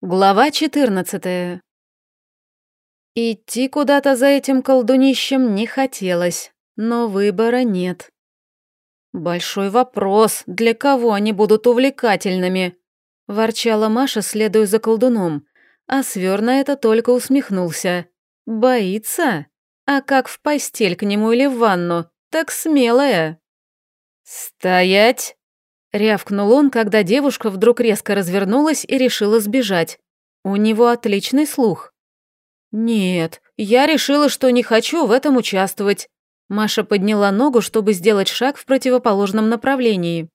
Глава 14 Идти куда-то за этим колдунищем не хотелось, но выбора нет. «Большой вопрос, для кого они будут увлекательными?» – ворчала Маша, следуя за колдуном, а Свёр на это только усмехнулся. «Боится? А как в постель к нему или в ванну? Так смелая!» «Стоять!» Рявкнул он, когда девушка вдруг резко развернулась и решила сбежать. У него отличный слух. «Нет, я решила, что не хочу в этом участвовать». Маша подняла ногу, чтобы сделать шаг в противоположном направлении.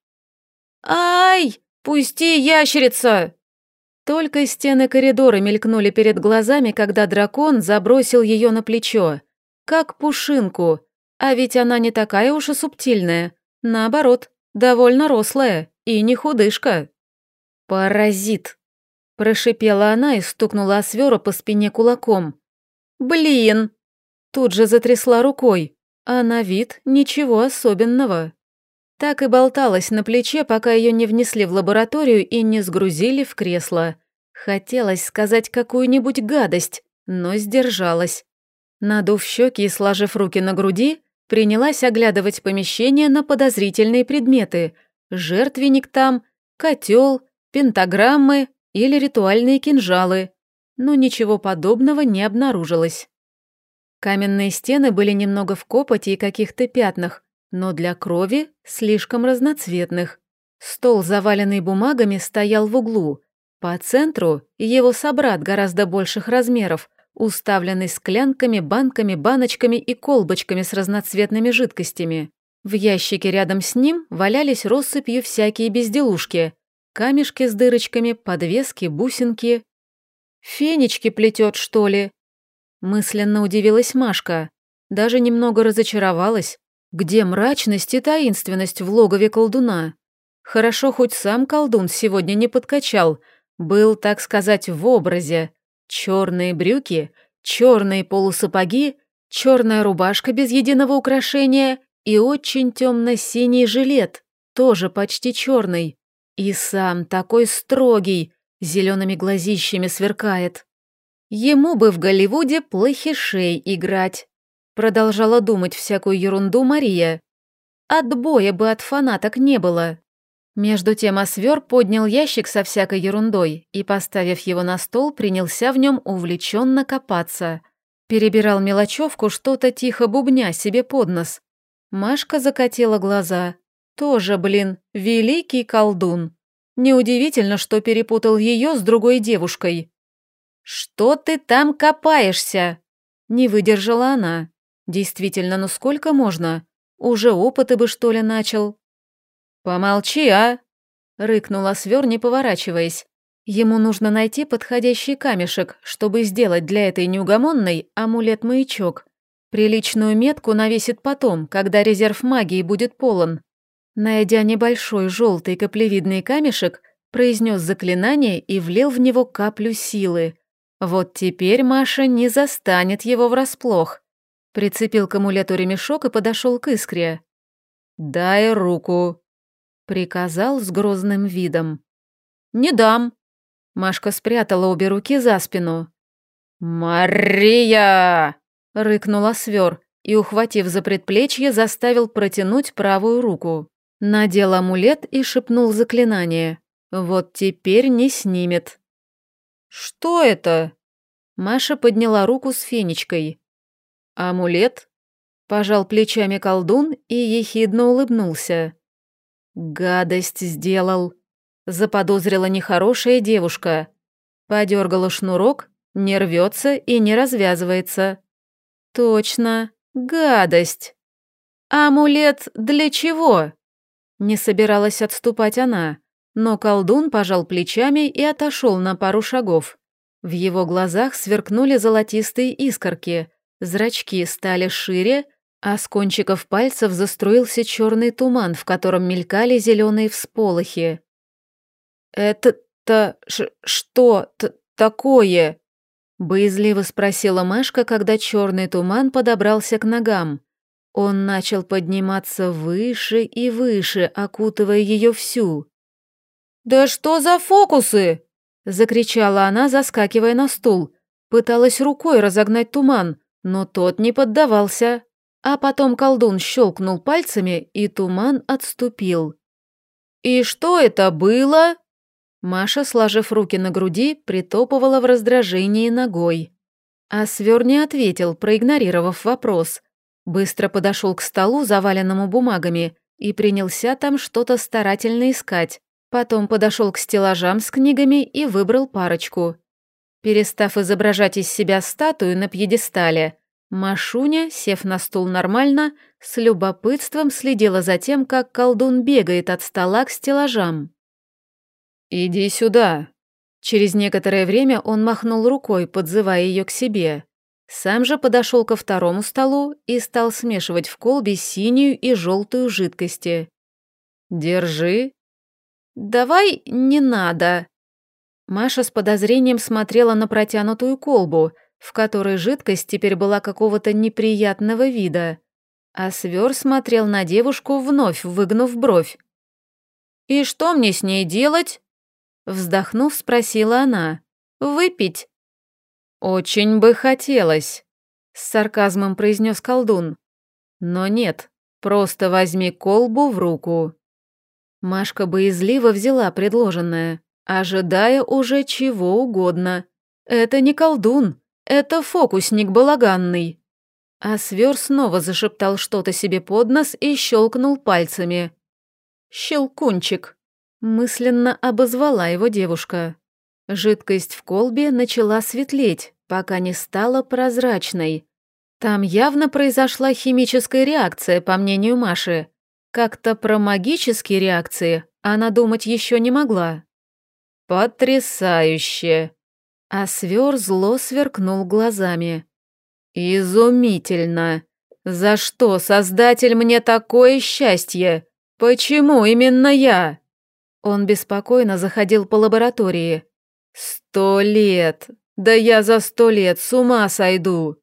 «Ай! Пусти, ящерица!» Только стены коридора мелькнули перед глазами, когда дракон забросил ее на плечо. Как пушинку. А ведь она не такая уж и субтильная. Наоборот, довольно рослая и не худышка. «Паразит!» – прошипела она и стукнула Освера по спине кулаком. «Блин!» Тут же затрясла рукой, а на вид ничего особенного. Так и болталась на плече, пока ее не внесли в лабораторию и не сгрузили в кресло. Хотелось сказать какую-нибудь гадость, но сдержалась. Надув щеки и сложив руки на груди, принялась оглядывать помещение на подозрительные предметы. Жертвенник там, котел, пентаграммы или ритуальные кинжалы. Но ничего подобного не обнаружилось. Каменные стены были немного в копоти и каких-то пятнах, но для крови слишком разноцветных. Стол, заваленный бумагами, стоял в углу. По центру его собрат гораздо больших размеров, уставленный склянками, банками, баночками и колбочками с разноцветными жидкостями. В ящике рядом с ним валялись россыпью всякие безделушки. Камешки с дырочками, подвески, бусинки. «Фенечки плетет, что ли?» Мысленно удивилась Машка. Даже немного разочаровалась. Где мрачность и таинственность в логове колдуна? Хорошо, хоть сам колдун сегодня не подкачал. Был, так сказать, в образе. Черные брюки, черные полусапоги, черная рубашка без единого украшения и очень темно-синий жилет, тоже почти черный. И сам такой строгий, зелеными глазищами сверкает. Ему бы в Голливуде плохишей играть. Продолжала думать всякую ерунду Мария. Отбоя бы от фанаток не было. Между тем Освер поднял ящик со всякой ерундой и, поставив его на стол, принялся в нем увлеченно копаться. Перебирал мелочевку, что-то тихо бубня себе под нос. Машка закатила глаза. Тоже, блин, великий колдун. Неудивительно, что перепутал ее с другой девушкой. «Что ты там копаешься?» Не выдержала она. Действительно, ну сколько можно? Уже опыты бы, что ли, начал? «Помолчи, а!» — рыкнула свер, не поворачиваясь. Ему нужно найти подходящий камешек, чтобы сделать для этой неугомонной амулет-маячок. Приличную метку навесит потом, когда резерв магии будет полон. Найдя небольшой желтый каплевидный камешек, произнес заклинание и влил в него каплю силы. Вот теперь Маша не застанет его врасплох. Прицепил к амулету ремешок и подошел к искре. «Дай руку», Приказал с грозным видом. «Не дам!» Машка спрятала обе руки за спину. «Мария!» — рыкнула свер и, ухватив за предплечье, заставил протянуть правую руку. Надел амулет и шепнул заклинание. «Вот теперь не снимет». «Что это?» Маша подняла руку с фенечкой. «Амулет?» Пожал плечами колдун и ехидно улыбнулся. «Гадость сделал», — заподозрила нехорошая девушка. Подергала шнурок, не рвется и не развязывается. «Точно, гадость. Амулет для чего?» Не собиралась отступать она, но колдун пожал плечами и отошел на пару шагов. В его глазах сверкнули золотистые искорки, зрачки стали шире, а с кончиков пальцев заструился черный туман, в котором мелькали зеленые всполохи. «Это-то что такое?» — боязливо спросила Машка, когда черный туман подобрался к ногам. Он начал подниматься выше и выше, окутывая ее всю. «Да что за фокусы?» — закричала она, заскакивая на стул. Пыталась рукой разогнать туман, но тот не поддавался. А потом колдун щелкнул пальцами, и туман отступил. «И что это было?» Маша, сложив руки на груди, притопывала в раздражении ногой. А свер не ответил, проигнорировав вопрос. Быстро подошел к столу, заваленному бумагами, и принялся там что-то старательно искать. Потом подошел к стеллажам с книгами и выбрал парочку. Перестав изображать из себя статую на пьедестале, Машуня, сев на стул нормально, с любопытством следила за тем, как колдун бегает от стола к стеллажам. «Иди сюда». Через некоторое время он махнул рукой, подзывая ее к себе. Сам же подошел ко второму столу и стал смешивать в колбе синюю и желтую жидкости. «Держи». «Давай не надо». Маша с подозрением смотрела на протянутую колбу, в которой жидкость теперь была какого-то неприятного вида. А свер смотрел на девушку, вновь выгнув бровь. «И что мне с ней делать?» Вздохнув, спросила она. «Выпить?» «Очень бы хотелось», — с сарказмом произнес колдун. «Но нет, просто возьми колбу в руку». Машка боязливо взяла предложенное, ожидая уже чего угодно. «Это не колдун, это фокусник балаганный». А свер снова зашептал что-то себе под нос и щелкнул пальцами. «Щелкунчик», — мысленно обозвала его девушка. Жидкость в колбе начала светлеть, пока не стала прозрачной. Там явно произошла химическая реакция, по мнению Маши. Как-то про магические реакции она думать еще не могла. «Потрясающе!» А свер зло сверкнул глазами. «Изумительно! За что Создатель мне такое счастье? Почему именно я?» Он беспокойно заходил по лаборатории. «Сто лет! Да я за сто лет с ума сойду!»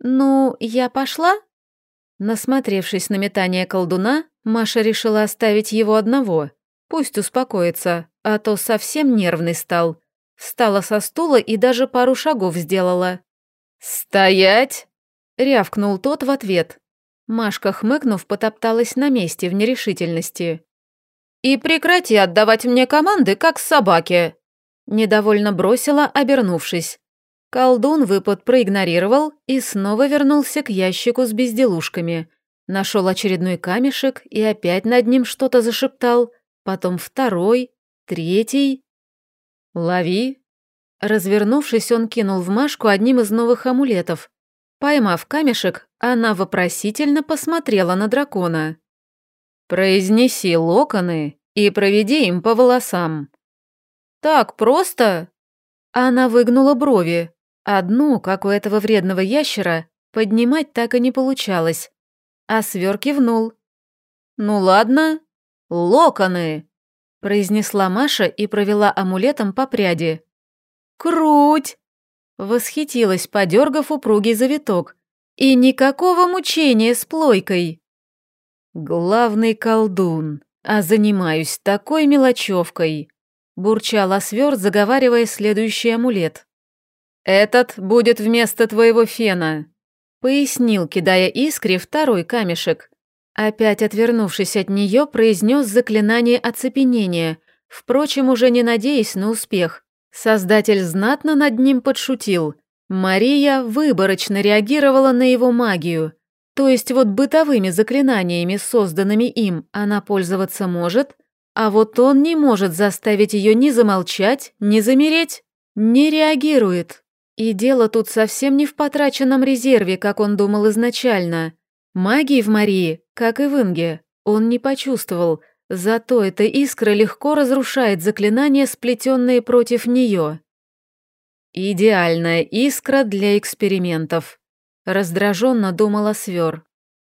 «Ну, я пошла?» Насмотревшись на метание колдуна, Маша решила оставить его одного. Пусть успокоится, а то совсем нервный стал. Встала со стула и даже пару шагов сделала. «Стоять!» — рявкнул тот в ответ. Машка, хмыкнув, потопталась на месте в нерешительности. «И прекрати отдавать мне команды, как собаке!» Недовольно бросила, обернувшись. Колдун выпад проигнорировал и снова вернулся к ящику с безделушками. Нашел очередной камешек и опять над ним что-то зашептал, потом второй, третий. «Лови!» Развернувшись, он кинул в Машку одним из новых амулетов. Поймав камешек, она вопросительно посмотрела на дракона. «Произнеси локоны и проведи им по волосам», «Так просто?» Она выгнула брови. Одну, как у этого вредного ящера, поднимать так и не получалось. А свер кивнул. «Ну ладно, локоны!» Произнесла Маша и провела амулетом по пряди. «Круть!» Восхитилась, подергав упругий завиток. «И никакого мучения с плойкой!» «Главный колдун, а занимаюсь такой мелочевкой!» бурчал Освер, заговаривая следующий амулет. «Этот будет вместо твоего фена», — пояснил, кидая искре второй камешек. Опять отвернувшись от нее, произнес заклинание оцепенения, впрочем, уже не надеясь на успех. Создатель знатно над ним подшутил. Мария выборочно реагировала на его магию. То есть вот бытовыми заклинаниями, созданными им, она пользоваться может, а вот он не может заставить ее ни замолчать, ни замереть, не реагирует. И дело тут совсем не в потраченном резерве, как он думал изначально. Магии в Марии, как и в Инге, он не почувствовал, зато эта искра легко разрушает заклинания, сплетенные против нее. Идеальная искра для экспериментов. Раздраженно думала Свер.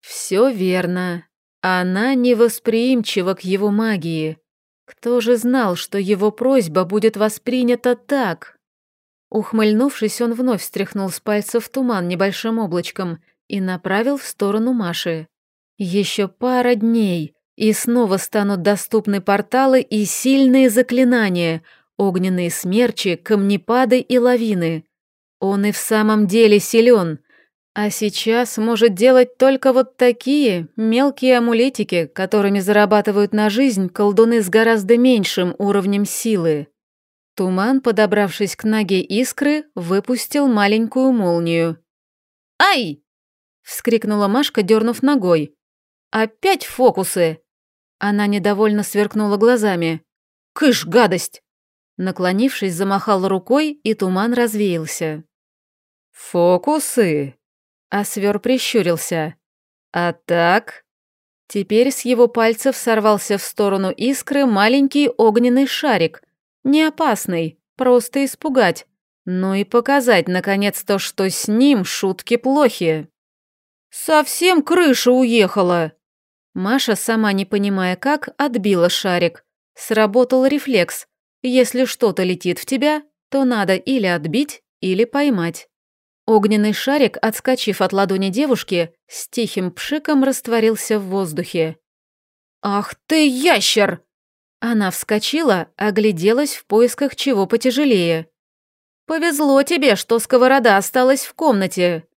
Все верно. Она невосприимчива к его магии. Кто же знал, что его просьба будет воспринята так? Ухмыльнувшись, он вновь стряхнул с пальцев туман небольшим облачком и направил в сторону Маши. Еще пара дней, и снова станут доступны порталы и сильные заклинания. огненные смерчи, камнепады и лавины. Он и в самом деле силен, а сейчас может делать только вот такие мелкие амулетики, которыми зарабатывают на жизнь колдуны с гораздо меньшим уровнем силы. Туман, подобравшись к ноге искры, выпустил маленькую молнию. «Ай!» — вскрикнула Машка, дернув ногой. «Опять фокусы!» Она недовольно сверкнула глазами. «Кыш, гадость!» Наклонившись, замахала рукой, и туман развеялся. «Фокусы!» А свер прищурился. «А так?» Теперь с его пальцев сорвался в сторону искры маленький огненный шарик. Не опасный, просто испугать. Ну и показать, наконец, то, что с ним шутки плохи. «Совсем крыша уехала!» Маша, сама не понимая как, отбила шарик. Сработал рефлекс. Если что-то летит в тебя, то надо или отбить, или поймать. Огненный шарик, отскочив от ладони девушки, с тихим пшиком растворился в воздухе. «Ах ты, ящер!» Она вскочила, огляделась в поисках чего потяжелее. «Повезло тебе, что сковорода осталась в комнате».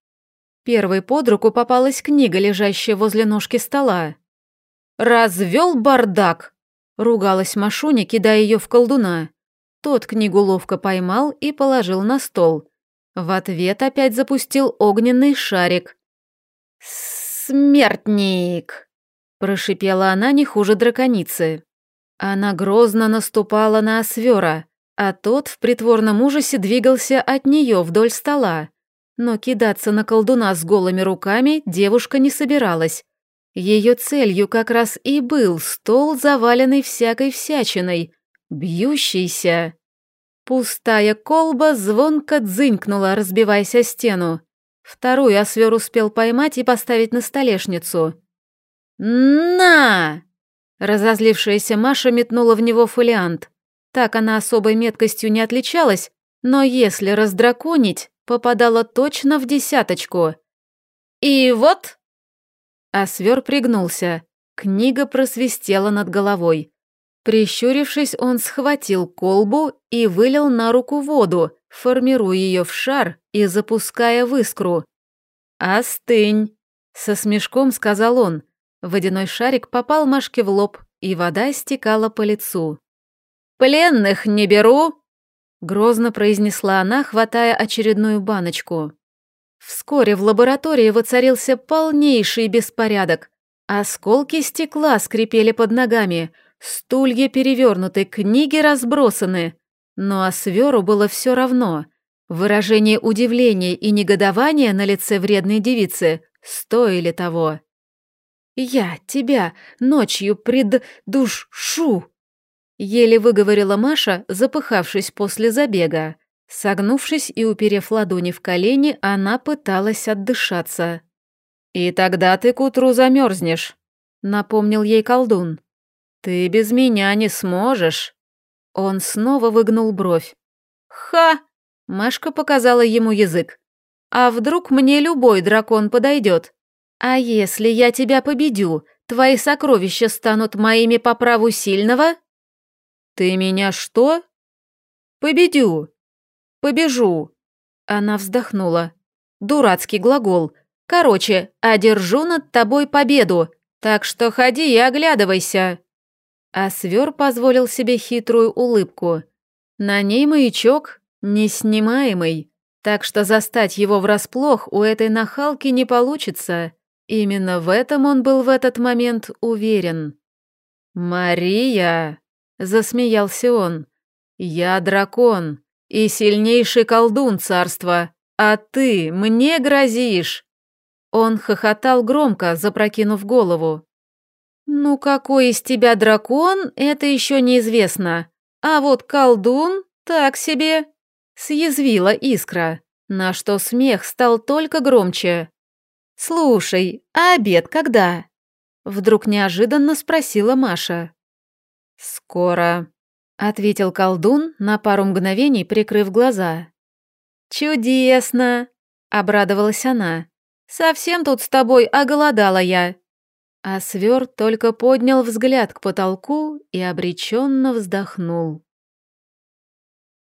Первой под руку попалась книга, лежащая возле ножки стола. «Развел бардак!» — ругалась Машуня, кидая ее в колдуна. Тот книгу ловко поймал и положил на стол. В ответ опять запустил огненный шарик. «Смертник!» – прошипела она не хуже драконицы. Она грозно наступала на Освера, а тот в притворном ужасе двигался от нее вдоль стола. Но кидаться на колдуна с голыми руками девушка не собиралась. Ее целью как раз и был стол, заваленный всякой всячиной, бьющийся. Пустая колба звонко дзынькнула, разбиваясь о стену. Вторую освер успел поймать и поставить на столешницу. «На!» Разозлившаяся Маша метнула в него фолиант. Так она особой меткостью не отличалась, но если раздраконить, попадала точно в десяточку. «И вот...» Освер пригнулся. Книга просвистела над головой. Прищурившись, он схватил колбу и вылил на руку воду, формируя ее в шар и запуская в искру. «Остынь!» — со смешком сказал он. Водяной шарик попал Машке в лоб, и вода стекала по лицу. «Пленных не беру!» — грозно произнесла она, хватая очередную баночку. Вскоре в лаборатории воцарился полнейший беспорядок. Осколки стекла скрипели под ногами — Стулья перевернуты, книги разбросаны. Но Осверу было все равно. Выражение удивления и негодования на лице вредной девицы стоили того. «Я тебя ночью преддушу!» Еле выговорила Маша, запыхавшись после забега. Согнувшись и уперев ладони в колени, она пыталась отдышаться. «И тогда ты к утру замерзнешь», — напомнил ей колдун. «Ты без меня не сможешь». Он снова выгнул бровь. «Ха!» — Машка показала ему язык. «А вдруг мне любой дракон подойдет? А если я тебя победю, твои сокровища станут моими по праву сильного?» «Ты меня что?» «Победю». «Побежу». Она вздохнула. «Дурацкий глагол. Короче, одержу над тобой победу, так что ходи и оглядывайся». А свер позволил себе хитрую улыбку. На ней маячок неснимаемый, так что застать его врасплох у этой нахалки не получится. Именно в этом он был в этот момент уверен. «Мария!» — засмеялся он. «Я дракон и сильнейший колдун царства, а ты мне грозишь!» Он хохотал громко, запрокинув голову. «Ну, какой из тебя дракон, это еще неизвестно. А вот колдун так себе!» Съязвила искра, на что смех стал только громче. «Слушай, а обед когда?» Вдруг неожиданно спросила Маша. «Скоро», — ответил колдун, на пару мгновений прикрыв глаза. «Чудесно!» — обрадовалась она. «Совсем тут с тобой оголодала я. А свер только поднял взгляд к потолку и обреченно вздохнул.